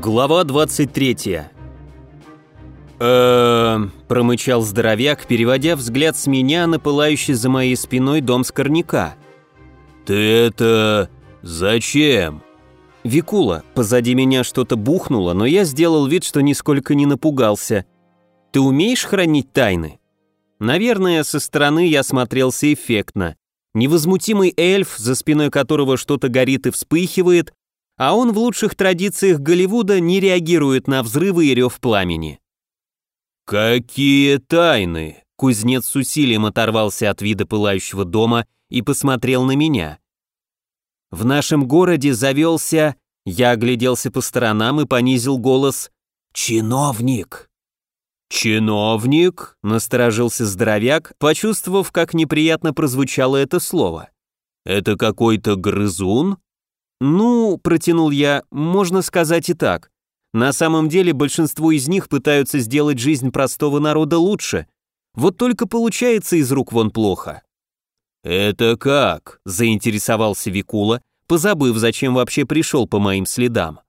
Глава 23. «Эм...» – промычал здоровяк, переводя взгляд с меня на пылающий за моей спиной дом скорняка. «Ты это... зачем?» Викула, позади меня что-то бухнуло, но я сделал вид, что нисколько не напугался. «Ты умеешь хранить тайны?» Наверное, со стороны я смотрелся эффектно. Невозмутимый эльф, за спиной которого что-то горит и вспыхивает, а он в лучших традициях Голливуда не реагирует на взрывы и рев пламени. «Какие тайны!» Кузнец с усилием оторвался от вида пылающего дома и посмотрел на меня. В нашем городе завелся... Я огляделся по сторонам и понизил голос «Чиновник!» «Чиновник?» — насторожился здоровяк, почувствовав, как неприятно прозвучало это слово. «Это какой-то грызун?» «Ну», — протянул я, — «можно сказать и так. На самом деле большинство из них пытаются сделать жизнь простого народа лучше. Вот только получается из рук вон плохо». «Это как?» — заинтересовался Викула, позабыв, зачем вообще пришел по моим следам.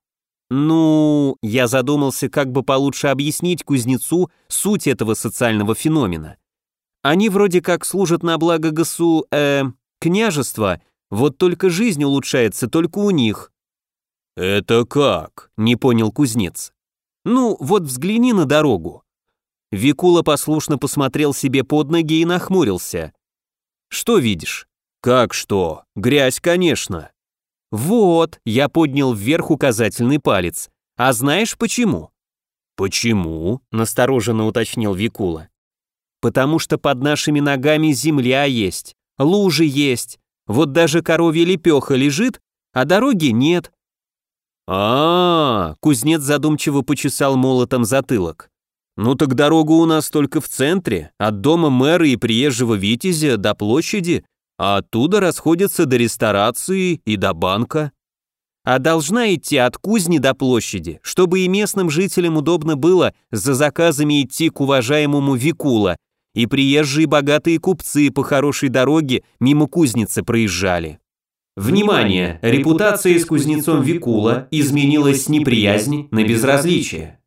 «Ну...» — я задумался, как бы получше объяснить кузнецу суть этого социального феномена. Они вроде как служат на благо госу... э... княжества, вот только жизнь улучшается только у них». «Это как?» — не понял кузнец. «Ну, вот взгляни на дорогу». Викула послушно посмотрел себе под ноги и нахмурился. «Что видишь?» «Как что? Грязь, конечно». «Вот», — я поднял вверх указательный палец. «А знаешь почему?» «Почему?» — настороженно уточнил Викула. «Потому что под нашими ногами земля есть, лужи есть, вот даже коровья лепеха лежит, а дороги нет. А, -а, -а кузнец задумчиво почесал молотом затылок. Ну так дорога у нас только в центре, от дома мэра и приезжего Витязя до площади, а оттуда расходятся до ресторации и до банка. А должна идти от кузни до площади, чтобы и местным жителям удобно было за заказами идти к уважаемому Викула, и приезжие богатые купцы по хорошей дороге мимо кузницы проезжали. Внимание! Репутация с кузнецом Викула изменилась с неприязни на безразличие.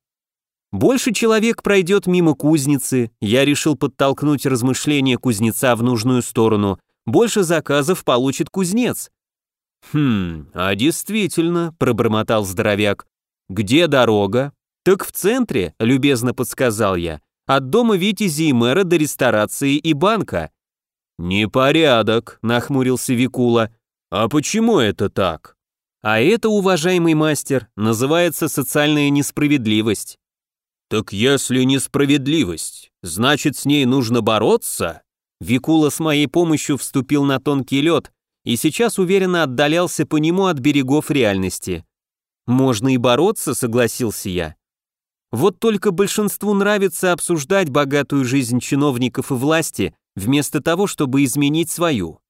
Больше человек пройдет мимо кузницы, я решил подтолкнуть размышления кузнеца в нужную сторону, больше заказов получит кузнец. «Хм, а действительно», — пробормотал здоровяк, — «где дорога?» «Так в центре», — любезно подсказал я, от дома Витязи и мэра до ресторации и банка». «Непорядок», — нахмурился Викула. «А почему это так?» «А это, уважаемый мастер, называется социальная несправедливость». «Так если несправедливость, значит, с ней нужно бороться?» Викула с моей помощью вступил на тонкий лед и сейчас уверенно отдалялся по нему от берегов реальности. «Можно и бороться», — согласился я. Вот только большинству нравится обсуждать богатую жизнь чиновников и власти, вместо того, чтобы изменить свою.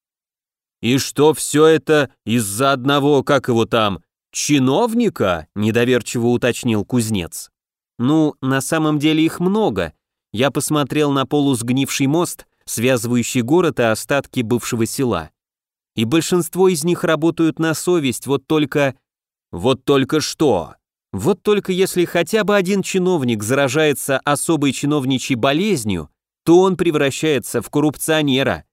«И что все это из-за одного, как его там, чиновника?» – недоверчиво уточнил кузнец. «Ну, на самом деле их много. Я посмотрел на полусгнивший мост, связывающий город и остатки бывшего села. И большинство из них работают на совесть, вот только...» «Вот только что?» Вот только если хотя бы один чиновник заражается особой чиновничьей болезнью, то он превращается в коррупционера.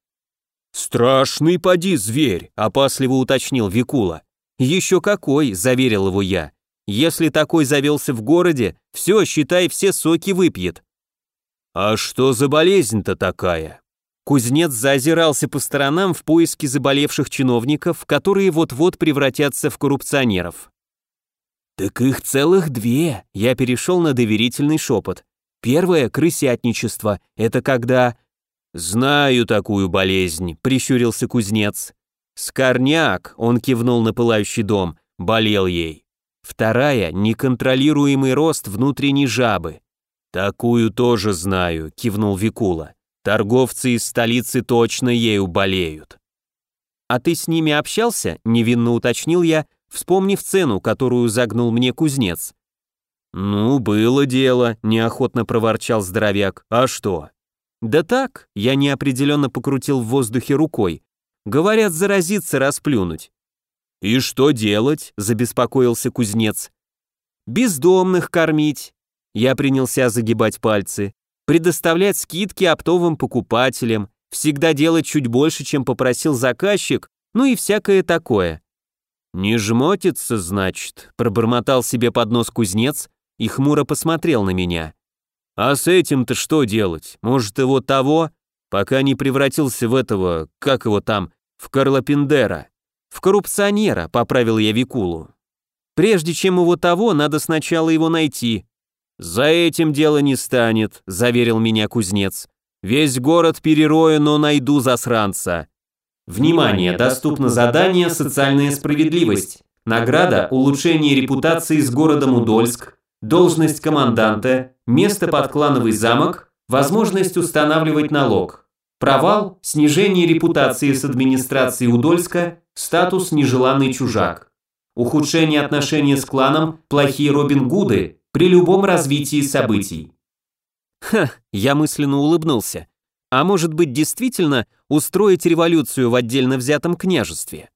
«Страшный поди зверь», — опасливо уточнил Викула. «Еще какой», — заверил его я. «Если такой завелся в городе, все, считай, все соки выпьет». «А что за болезнь-то такая?» Кузнец заозирался по сторонам в поиске заболевших чиновников, которые вот-вот превратятся в коррупционеров. «Так их целых две», — я перешел на доверительный шепот. «Первое — крысятничество. Это когда...» «Знаю такую болезнь», — прищурился кузнец. «Скорняк», — он кивнул на пылающий дом, — болел ей. Вторая — неконтролируемый рост внутренней жабы. «Такую тоже знаю», — кивнул Викула. «Торговцы из столицы точно ею болеют». «А ты с ними общался?» — невинно уточнил я, вспомнив цену, которую загнул мне кузнец. «Ну, было дело», — неохотно проворчал здоровяк. «А что?» «Да так», — я неопределенно покрутил в воздухе рукой. «Говорят, заразиться, расплюнуть». «И что делать?» — забеспокоился кузнец. бездомных кормить. Я принялся загибать пальцы. Предоставлять скидки оптовым покупателям, всегда делать чуть больше, чем попросил заказчик, ну и всякое такое. «Не жмотится, значит», — пробормотал себе под нос кузнец и хмуро посмотрел на меня. «А с этим-то что делать? Может, его того, пока не превратился в этого, как его там, в Карла Пиндера?» «В коррупционера», — поправил я Викулу. «Прежде чем его того, надо сначала его найти». «За этим дело не станет», — заверил меня кузнец. «Весь город перерою, но найду засранца». Внимание, доступно задание «Социальная справедливость». Награда «Улучшение репутации с городом Удольск», должность команданта, место под клановый замок, возможность устанавливать налог. Провал – снижение репутации с администрацией Удольска, статус нежеланный чужак. Ухудшение отношений с кланом – плохие Робин Гуды при любом развитии событий. Ха, я мысленно улыбнулся. А может быть действительно устроить революцию в отдельно взятом княжестве?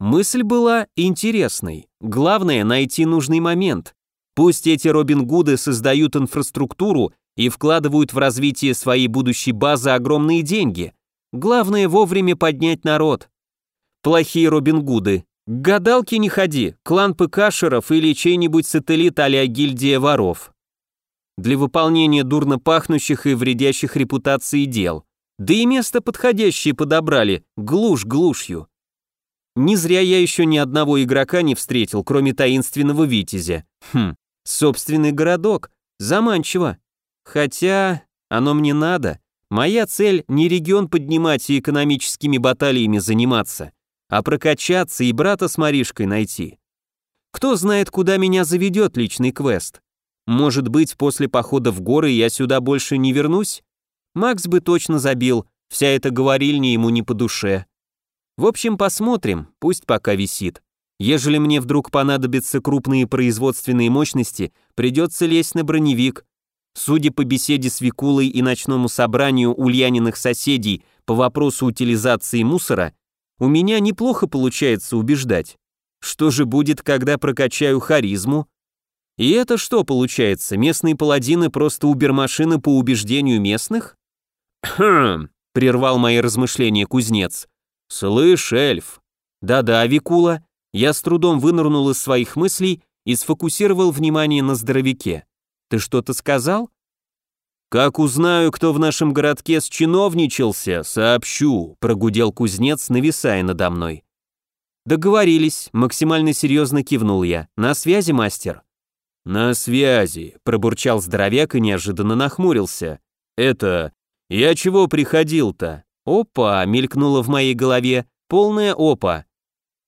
Мысль была интересной. Главное – найти нужный момент. Пусть эти Робин Гуды создают инфраструктуру и вкладывают в развитие своей будущей базы огромные деньги. Главное вовремя поднять народ. Плохие Робин Гуды. К гадалке не ходи, клан ПКшеров или чей-нибудь сателлит а гильдия воров. Для выполнения дурно пахнущих и вредящих репутации дел. Да и место подходящее подобрали, глушь глушью. Не зря я еще ни одного игрока не встретил, кроме таинственного Витязя. Хм, собственный городок, заманчиво. Хотя оно мне надо. Моя цель не регион поднимать и экономическими баталиями заниматься, а прокачаться и брата с Маришкой найти. Кто знает, куда меня заведет личный квест. Может быть, после похода в горы я сюда больше не вернусь? Макс бы точно забил, вся эта говорильня ему не по душе. В общем, посмотрим, пусть пока висит. Ежели мне вдруг понадобятся крупные производственные мощности, придется лезть на броневик, Судя по беседе с Викулой и ночному собранию Ульяниных соседей по вопросу утилизации мусора, у меня неплохо получается убеждать. Что же будет, когда прокачаю харизму? И это что получается, местные паладины просто убермашины по убеждению местных? Хм, прервал мои размышления кузнец. Слышь, эльф. Да-да, Викула. Я с трудом вынырнул из своих мыслей и сфокусировал внимание на здоровяке. Ты что-то сказал? Как узнаю, кто в нашем городке счиновничался, сообщу, прогудел кузнец, нависая надо мной. Договорились, максимально серьезно кивнул я. На связи, мастер? На связи, пробурчал здоровяк и неожиданно нахмурился. Это... Я чего приходил-то? Опа, мелькнуло в моей голове, полная опа.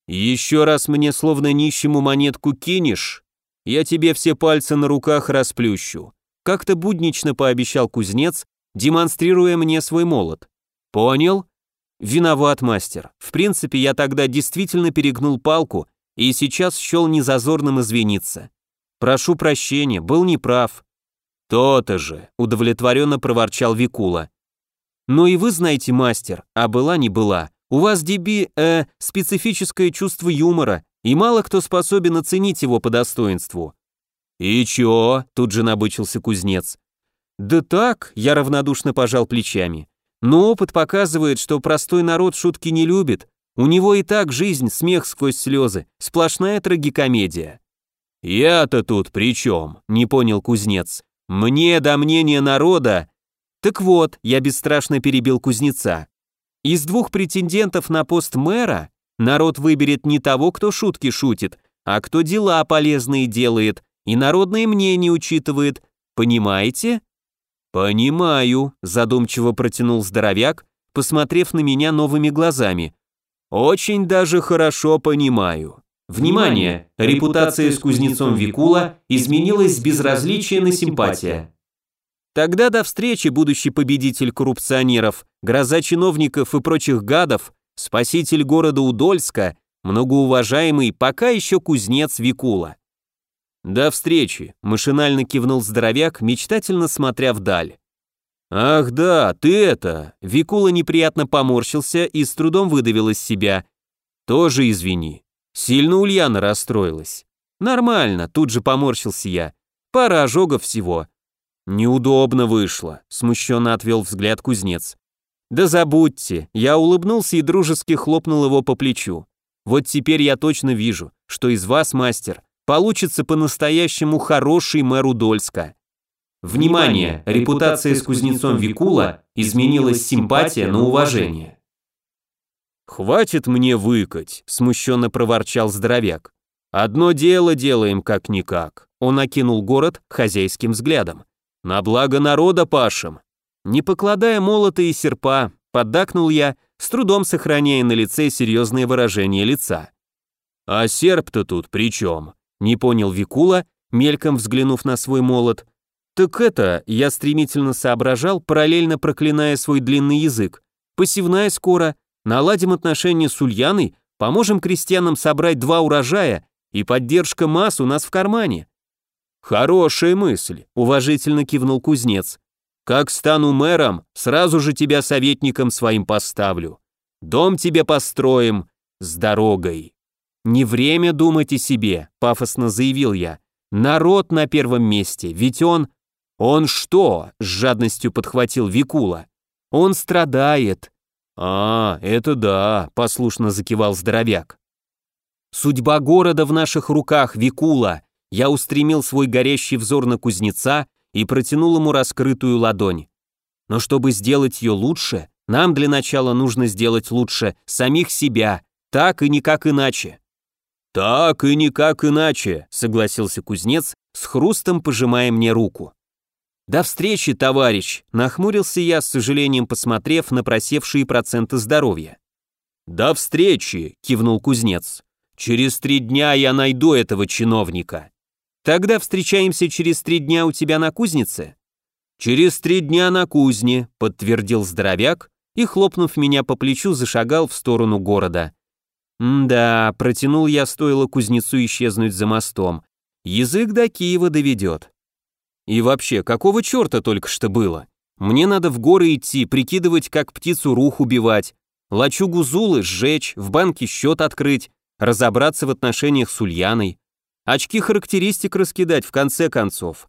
Еще раз мне словно нищему монетку кинешь, я тебе все пальцы на руках расплющу», как-то буднично пообещал кузнец, демонстрируя мне свой молот. «Понял?» «Виноват, мастер. В принципе, я тогда действительно перегнул палку и сейчас счел незазорным извиниться. Прошу прощения, был неправ». «То-то же», — удовлетворенно проворчал Викула. «Ну и вы знаете, мастер, а была не была. У вас, Деби, э, специфическое чувство юмора, и мало кто способен оценить его по достоинству. «И чё?» – тут же набычился кузнец. «Да так», – я равнодушно пожал плечами. «Но опыт показывает, что простой народ шутки не любит. У него и так жизнь, смех сквозь слезы, сплошная трагикомедия». «Я-то тут при чем?» – не понял кузнец. «Мне до мнения народа...» «Так вот», – я бесстрашно перебил кузнеца. «Из двух претендентов на пост мэра Народ выберет не того, кто шутки шутит, а кто дела полезные делает и народное мнение учитывает. Понимаете? Понимаю, задумчиво протянул здоровяк, посмотрев на меня новыми глазами. Очень даже хорошо понимаю. Внимание! Репутация с кузнецом Викула изменилась с безразличия на симпатия. Тогда до встречи, будущий победитель коррупционеров, гроза чиновников и прочих гадов, спаситель города Удольска, многоуважаемый пока еще кузнец Викула. «До встречи», — машинально кивнул здоровяк, мечтательно смотря вдаль. «Ах да, ты это...» Викула неприятно поморщился и с трудом выдавил из себя. «Тоже извини. Сильно Ульяна расстроилась». Нормально, тут же поморщился я. Пара ожогов всего. Неудобно вышло, смущенно отвел взгляд кузнец. Да забудьте, я улыбнулся и дружески хлопнул его по плечу. Вот теперь я точно вижу, что из вас, мастер, получится по-настоящему хороший мэр Удольска. Внимание! Репутация с кузнецом Викула изменилась симпатия на уважение. «Хватит мне выкать», — смущенно проворчал здоровяк. «Одно дело делаем как-никак». Он окинул город хозяйским взглядом. «На благо народа пашем». Не покладая молота и серпа, поддакнул я, с трудом сохраняя на лице серьезное выражение лица. «А серп-то тут при чем?» — не понял Викула, мельком взглянув на свой молот. «Так это...» — я стремительно соображал, параллельно проклиная свой длинный язык. «Посевная скоро, наладим отношения с Ульяной, поможем крестьянам собрать два урожая, и поддержка масс у нас в кармане». «Хорошая мысль», — уважительно кивнул кузнец. Как стану мэром, сразу же тебя советником своим поставлю. Дом тебе построим с дорогой. Не время думать о себе, пафосно заявил я. Народ на первом месте, ведь он... Он что? С жадностью подхватил Викула. Он страдает. А, это да, послушно закивал здоровяк. Судьба города в наших руках, Викула. Я устремил свой горящий взор на кузнеца и протянул ему раскрытую ладонь. Но чтобы сделать ее лучше, нам для начала нужно сделать лучше самих себя, так и никак иначе. Так и никак иначе, согласился кузнец, с хрустом пожимая мне руку. До встречи, товарищ, нахмурился я, с сожалением посмотрев на просевшие проценты здоровья. До встречи, кивнул кузнец. Через три дня я найду этого чиновника. Тогда встречаемся через три дня у тебя на кузнице?» «Через три дня на кузне», — подтвердил здоровяк и, хлопнув меня по плечу, зашагал в сторону города. «Да», — протянул я, стоило кузнецу исчезнуть за мостом. «Язык до Киева доведет». «И вообще, какого черта только что было? Мне надо в горы идти, прикидывать, как птицу рух убивать, лачугу Зулы сжечь, в банке счет открыть, разобраться в отношениях с Ульяной. Очки характеристик раскидать в конце концов.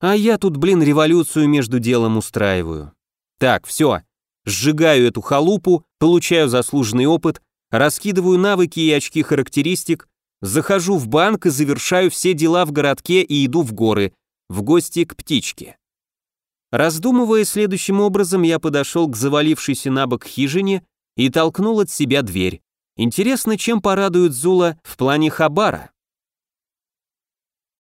А я тут, блин, революцию между делом устраиваю. Так, все. Сжигаю эту халупу, получаю заслуженный опыт, раскидываю навыки и очки характеристик, захожу в банк и завершаю все дела в городке и иду в горы, в гости к птичке. Раздумывая следующим образом, я подошел к завалившейся на бок хижине и толкнул от себя дверь. Интересно, чем порадует Зула в плане Хабара?